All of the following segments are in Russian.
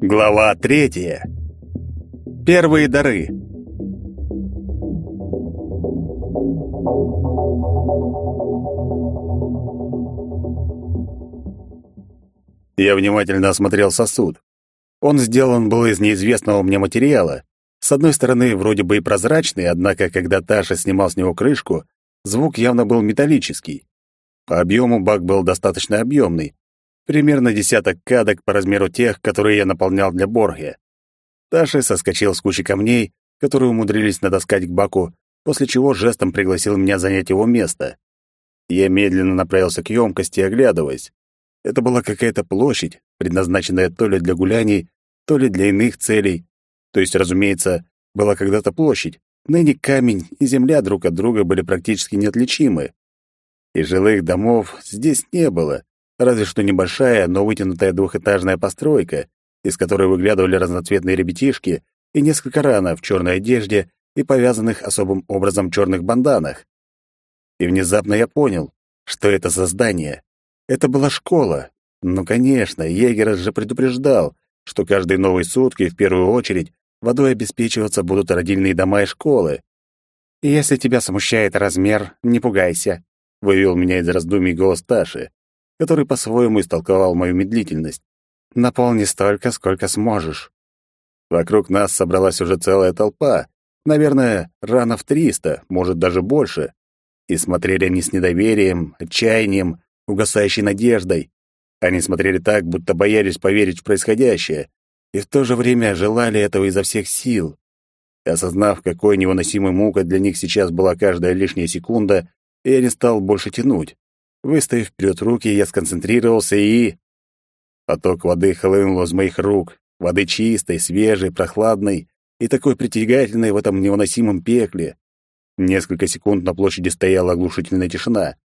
Глава третья. Первые дары. Я внимательно осмотрел сосуд. Он сделан был из неизвестного мне материала. С одной стороны, вроде бы и прозрачный, однако, когда Таша снимал с него крышку, звук явно был металлический. По объему бак был достаточно объемный, примерно десяток кадок по размеру тех, которые я наполнял для Борге. Таша соскочил с кучи камней, которые умудрились надоскать к баку, после чего жестом пригласил меня занять его место. Я медленно направился к емкости, оглядываясь. Это была какая-то площадь, предназначенная то ли для гуляний, то ли для иных целей. То есть, разумеется, была когда-то площадь. Ныне камень и земля друг от друга были практически неотличимы. И жилых домов здесь не было, разве что небольшая, но вытянутая двухэтажная постройка, из которой выглядывали разноцветные ребятишки и несколько рано в черной одежде и повязанных особым образом черных банданах. И внезапно я понял, что это за здание. Это была школа. Ну, конечно, егерь же предупреждал, что каждые новые сутки, в первую очередь, водой обеспечиваться будут родильные дома и школы. Если тебя смущает размер, не пугайся, вывел меня из раздумий голос Таши который по-своему истолковал мою медлительность. «Наполни столько, сколько сможешь». Вокруг нас собралась уже целая толпа, наверное, рано в триста, может, даже больше. И смотрели они с недоверием, отчаянием, угасающей надеждой. Они смотрели так, будто боялись поверить в происходящее, и в то же время желали этого изо всех сил. Осознав, какой невыносимой мукой для них сейчас была каждая лишняя секунда, я не стал больше тянуть. Выставив вперед руки, я сконцентрировался и... Поток воды хлынул из моих рук, воды чистой, свежей, прохладной и такой притягательной в этом невыносимом пекле. Несколько секунд на площади стояла оглушительная тишина.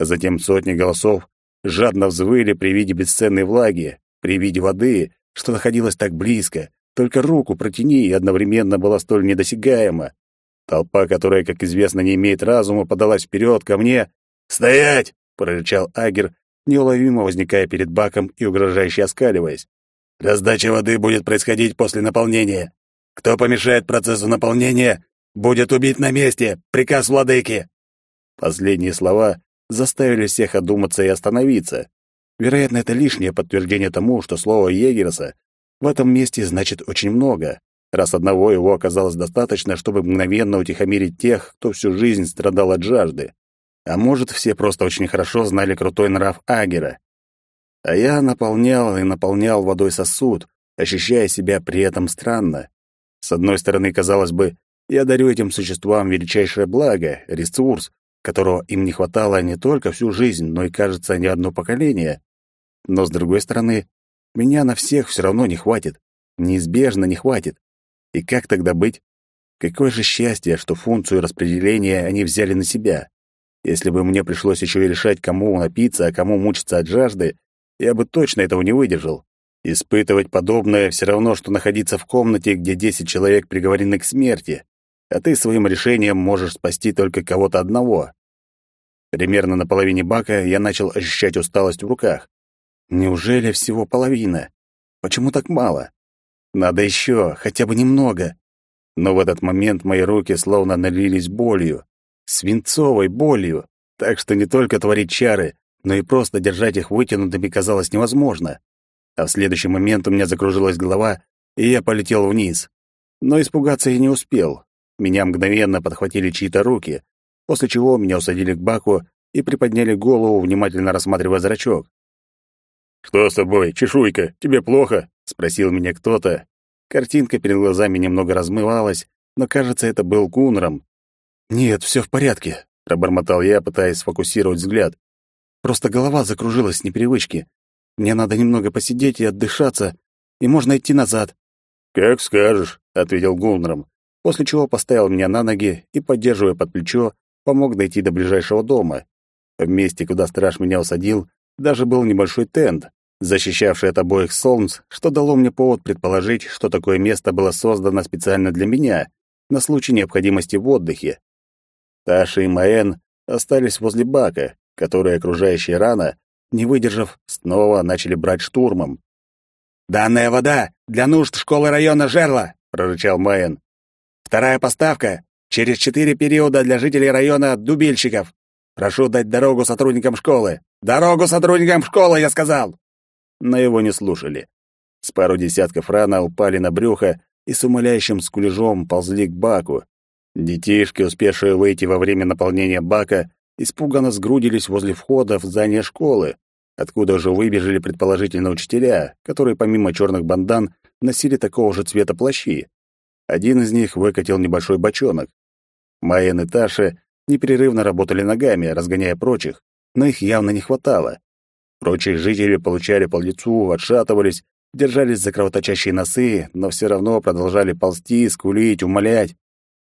Затем сотни голосов жадно взвыли при виде бесценной влаги, при виде воды, что находилась так близко, только руку протяни и одновременно была столь недосягаема. Толпа, которая, как известно, не имеет разума, подалась вперед ко мне. «Стоять!» — прорычал Агер, неуловимо возникая перед баком и угрожающе оскаливаясь. «Раздача воды будет происходить после наполнения. Кто помешает процессу наполнения, будет убит на месте. Приказ владыки!» Последние слова заставили всех одуматься и остановиться. Вероятно, это лишнее подтверждение тому, что слово Егерса в этом месте значит очень много, раз одного его оказалось достаточно, чтобы мгновенно утихомирить тех, кто всю жизнь страдал от жажды. А может, все просто очень хорошо знали крутой нрав Агера. А я наполнял и наполнял водой сосуд, ощущая себя при этом странно. С одной стороны, казалось бы, я дарю этим существам величайшее благо, ресурс, которого им не хватало не только всю жизнь, но и, кажется, не одно поколение. Но с другой стороны, меня на всех все равно не хватит. Неизбежно не хватит. И как тогда быть? Какое же счастье, что функцию распределения они взяли на себя. Если бы мне пришлось еще и решать, кому напиться, а кому мучиться от жажды, я бы точно этого не выдержал. Испытывать подобное все равно, что находиться в комнате, где десять человек приговорены к смерти, а ты своим решением можешь спасти только кого-то одного. Примерно на половине бака я начал ощущать усталость в руках. Неужели всего половина? Почему так мало? Надо еще, хотя бы немного. Но в этот момент мои руки словно налились болью свинцовой болью, так что не только творить чары, но и просто держать их вытянутыми казалось невозможно. А в следующий момент у меня закружилась голова, и я полетел вниз. Но испугаться я не успел. Меня мгновенно подхватили чьи-то руки, после чего меня усадили к баку и приподняли голову, внимательно рассматривая зрачок. «Что с тобой, чешуйка? Тебе плохо?» — спросил меня кто-то. Картинка перед глазами немного размывалась, но, кажется, это был Гунром, «Нет, все в порядке», — пробормотал я, пытаясь сфокусировать взгляд. «Просто голова закружилась с непривычки. Мне надо немного посидеть и отдышаться, и можно идти назад». «Как скажешь», — ответил Гулнером, после чего поставил меня на ноги и, поддерживая под плечо, помог дойти до ближайшего дома. В месте, куда страж меня усадил, даже был небольшой тент, защищавший от обоих солнц, что дало мне повод предположить, что такое место было создано специально для меня, на случай необходимости в отдыхе. Таша и Маэн остались возле бака, который окружающая рана, не выдержав, снова начали брать штурмом. «Данная вода для нужд школы района Жерла!» — прорычал Маэн. «Вторая поставка через четыре периода для жителей района Дубильщиков. Прошу дать дорогу сотрудникам школы. Дорогу сотрудникам школы, я сказал!» Но его не слушали. С пару десятков рана упали на брюхо и с умоляющим скулежом ползли к баку. Детишки, успевшие выйти во время наполнения бака, испуганно сгрудились возле входа в здание школы, откуда уже выбежали предположительно учителя, которые помимо черных бандан носили такого же цвета плащи. Один из них выкатил небольшой бочонок. Майен и Таша непрерывно работали ногами, разгоняя прочих, но их явно не хватало. Прочие жители получали по лицу, отшатывались, держались за кровоточащие носы, но все равно продолжали ползти, скулить, умолять.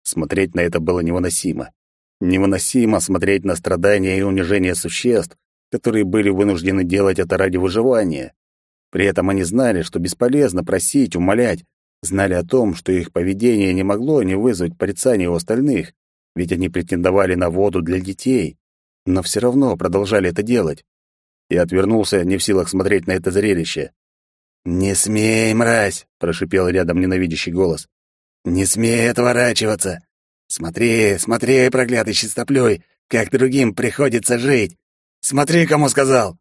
Смотреть на это было невыносимо. Невыносимо смотреть на страдания и унижение существ, которые были вынуждены делать это ради выживания. При этом они знали, что бесполезно просить, умолять, знали о том, что их поведение не могло не вызвать порицания у остальных, ведь они претендовали на воду для детей, но все равно продолжали это делать. Я отвернулся, не в силах смотреть на это зрелище. «Не смей, мразь!» — прошипел рядом ненавидящий голос. «Не смей отворачиваться! Смотри, смотри, проклятый чистоплюй, как другим приходится жить! Смотри, кому сказал!»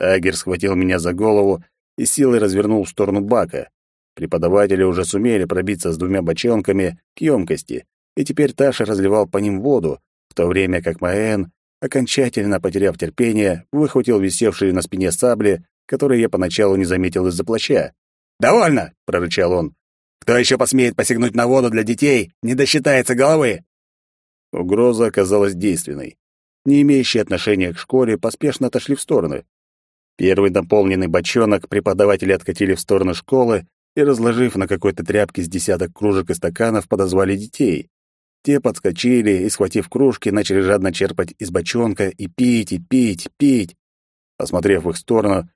Агер схватил меня за голову и силой развернул в сторону бака. Преподаватели уже сумели пробиться с двумя бочонками к емкости, и теперь Таша разливал по ним воду, в то время как Маэн, окончательно потеряв терпение, выхватил висевшие на спине сабли, которые я поначалу не заметил из-за плаща. «Довольно!» — прорычал он. «Кто еще посмеет посягнуть на воду для детей, не досчитается головы!» Угроза оказалась действенной не имеющие отношения к школе, поспешно отошли в стороны. Первый наполненный бочонок преподаватели откатили в сторону школы и, разложив на какой-то тряпке с десяток кружек и стаканов, подозвали детей. Те подскочили и, схватив кружки, начали жадно черпать из бочонка и пить, и пить, пить. Посмотрев в их сторону,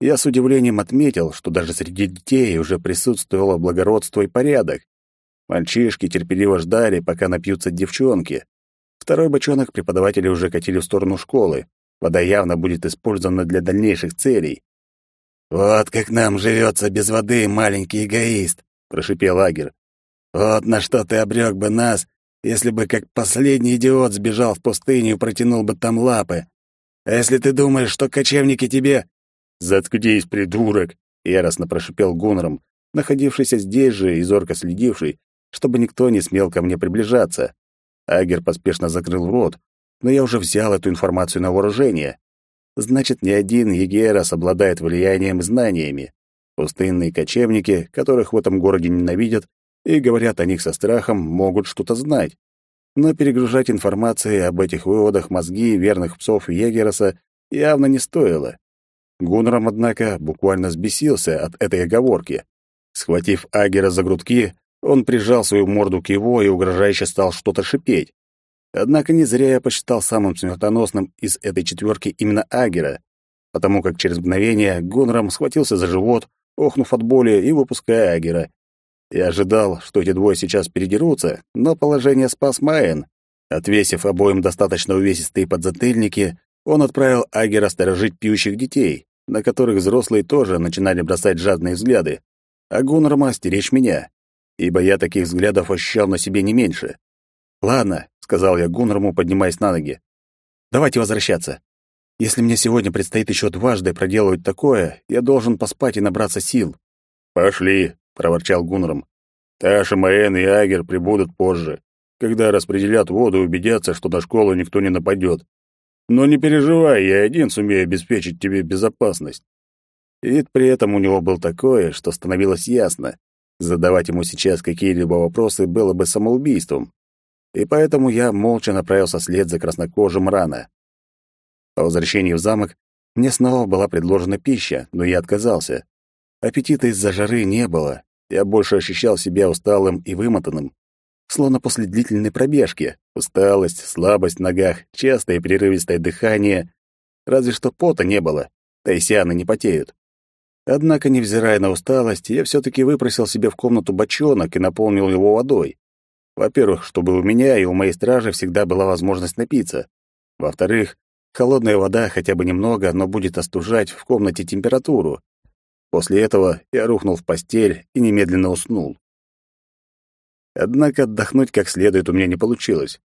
я с удивлением отметил, что даже среди детей уже присутствовало благородство и порядок. Мальчишки терпеливо ждали, пока напьются девчонки. Второй бочонок преподаватели уже катили в сторону школы. Вода явно будет использована для дальнейших целей. «Вот как нам живется без воды, маленький эгоист!» — прошипел Агер. «Вот на что ты обрек бы нас, если бы как последний идиот сбежал в пустыню и протянул бы там лапы. А если ты думаешь, что кочевники тебе...» «Заткнись, придурок!» — яростно прошипел Гуннером, находившийся здесь же и зорко следивший, чтобы никто не смел ко мне приближаться. Агер поспешно закрыл рот, но я уже взял эту информацию на вооружение. Значит, ни один Егерас обладает влиянием и знаниями. Пустынные кочевники, которых в этом городе ненавидят и говорят о них со страхом, могут что-то знать. Но перегружать информацией об этих выводах мозги верных псов Егераса явно не стоило. Гуннером, однако, буквально сбесился от этой оговорки. Схватив Агера за грудки, он прижал свою морду к его и угрожающе стал что-то шипеть. Однако не зря я посчитал самым смертоносным из этой четверки именно Агера, потому как через мгновение Гунрам схватился за живот, охнув от боли и выпуская Агера. Я ожидал, что эти двое сейчас передерутся, но положение спас Майен. Отвесив обоим достаточно увесистые подзатыльники, он отправил Агера сторожить пьющих детей, на которых взрослые тоже начинали бросать жадные взгляды, а Гунрама стеречь меня ибо я таких взглядов ощущал на себе не меньше. «Ладно», — сказал я Гуннерму, поднимаясь на ноги. «Давайте возвращаться. Если мне сегодня предстоит еще дважды проделывать такое, я должен поспать и набраться сил». «Пошли», — проворчал Гуннерм. «Таша, Маэн и Агер прибудут позже, когда распределят воду и убедятся, что на школу никто не нападет. Но не переживай, я один сумею обеспечить тебе безопасность». Вид при этом у него был такой, что становилось ясно. Задавать ему сейчас какие-либо вопросы было бы самоубийством. И поэтому я молча направился след за краснокожим рано. По возвращении в замок мне снова была предложена пища, но я отказался. Аппетита из-за жары не было. Я больше ощущал себя усталым и вымотанным. Словно после длительной пробежки. Усталость, слабость в ногах, частое прерывистое дыхание. Разве что пота не было. Тайсианы не потеют. Однако, невзирая на усталость, я все-таки выпросил себе в комнату бочонок и наполнил его водой. Во-первых, чтобы у меня и у моей стражи всегда была возможность напиться. Во-вторых, холодная вода хотя бы немного, но будет остужать в комнате температуру. После этого я рухнул в постель и немедленно уснул. Однако отдохнуть как следует у меня не получилось.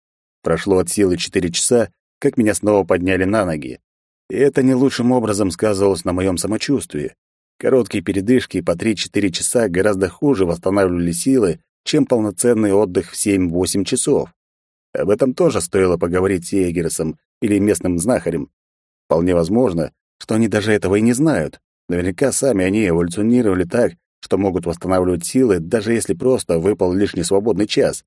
Прошло от силы четыре часа, как меня снова подняли на ноги. И это не лучшим образом сказывалось на моем самочувствии. Короткие передышки по 3-4 часа гораздо хуже восстанавливали силы, чем полноценный отдых в 7-8 часов. Об этом тоже стоило поговорить с Егерсом или местным знахарем. Вполне возможно, что они даже этого и не знают. Наверняка сами они эволюционировали так, что могут восстанавливать силы, даже если просто выпал лишний свободный час.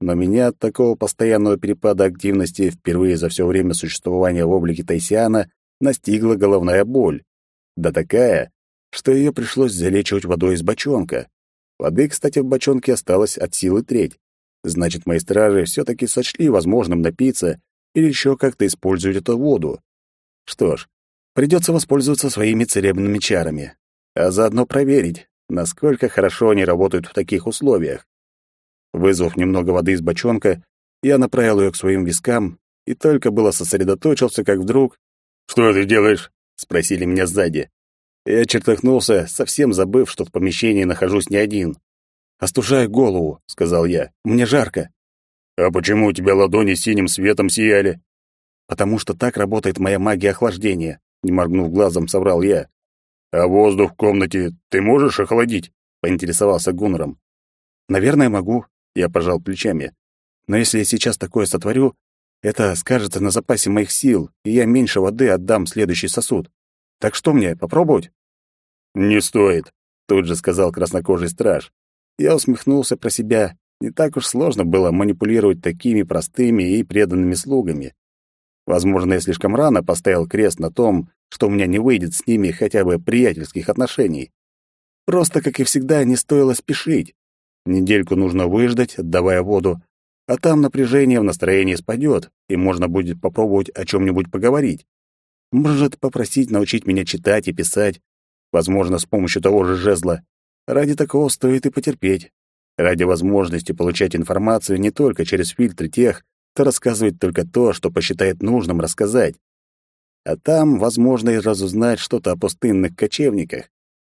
Но меня от такого постоянного перепада активности впервые за все время существования в облике Тайсиана настигла головная боль. Да такая, что ее пришлось залечивать водой из бочонка. Воды, кстати, в бочонке осталось от силы треть. Значит, мои стражи все-таки сочли возможным напиться или еще как-то использовать эту воду. Что ж, придется воспользоваться своими целебными чарами, а заодно проверить, насколько хорошо они работают в таких условиях. Вызвав немного воды из бочонка, я направил ее к своим вискам и только было сосредоточился, как вдруг... «Что ты делаешь?» — спросили меня сзади. Я чертыхнулся, совсем забыв, что в помещении нахожусь не один. «Остужаю голову», — сказал я. «Мне жарко». «А почему у тебя ладони синим светом сияли?» «Потому что так работает моя магия охлаждения», — не моргнув глазом, соврал я. «А воздух в комнате ты можешь охладить?» — поинтересовался Гуннером. «Наверное, могу», — я пожал плечами. «Но если я сейчас такое сотворю, это скажется на запасе моих сил, и я меньше воды отдам в следующий сосуд. Так что мне, попробовать?» «Не стоит», — тут же сказал краснокожий страж. Я усмехнулся про себя. Не так уж сложно было манипулировать такими простыми и преданными слугами. Возможно, я слишком рано поставил крест на том, что у меня не выйдет с ними хотя бы приятельских отношений. Просто, как и всегда, не стоило спешить. Недельку нужно выждать, отдавая воду, а там напряжение в настроении спадет, и можно будет попробовать о чем-нибудь поговорить. Может, попросить научить меня читать и писать, возможно, с помощью того же жезла. Ради такого стоит и потерпеть. Ради возможности получать информацию не только через фильтры тех, кто рассказывает только то, что посчитает нужным рассказать. А там, возможно, и разузнать что-то о пустынных кочевниках,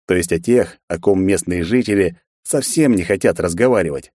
то есть о тех, о ком местные жители совсем не хотят разговаривать.